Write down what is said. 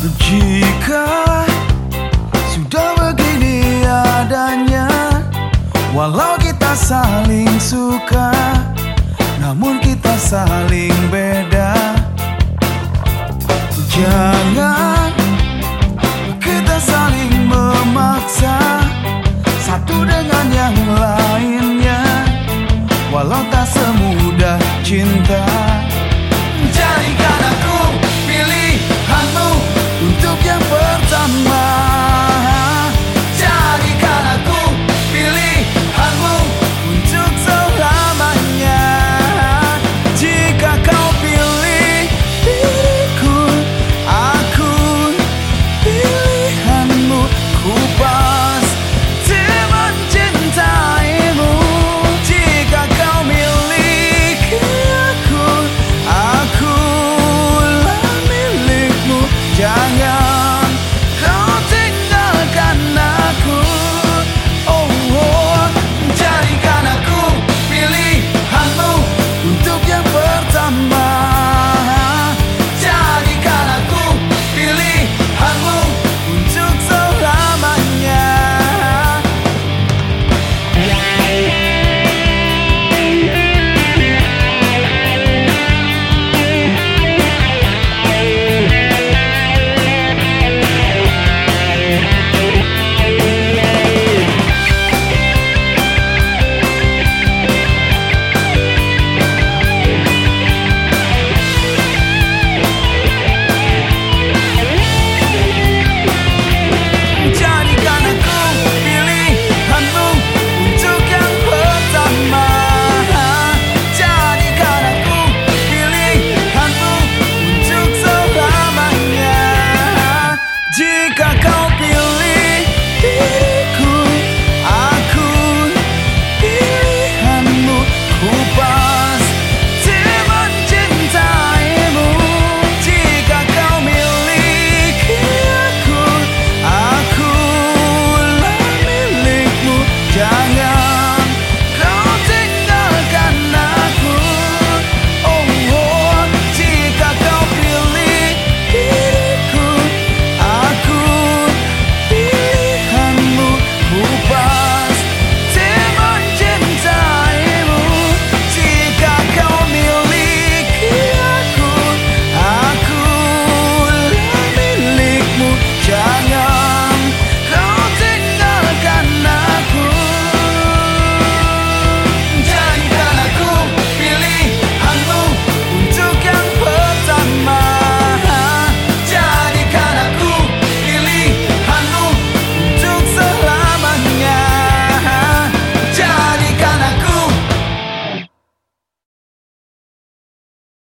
Jika sudah begini adanya Walau kita saling suka Namun kita saling beda. Jangan kita saling memaksa Satu dengan yang lainnya Walau tak semudah cinta.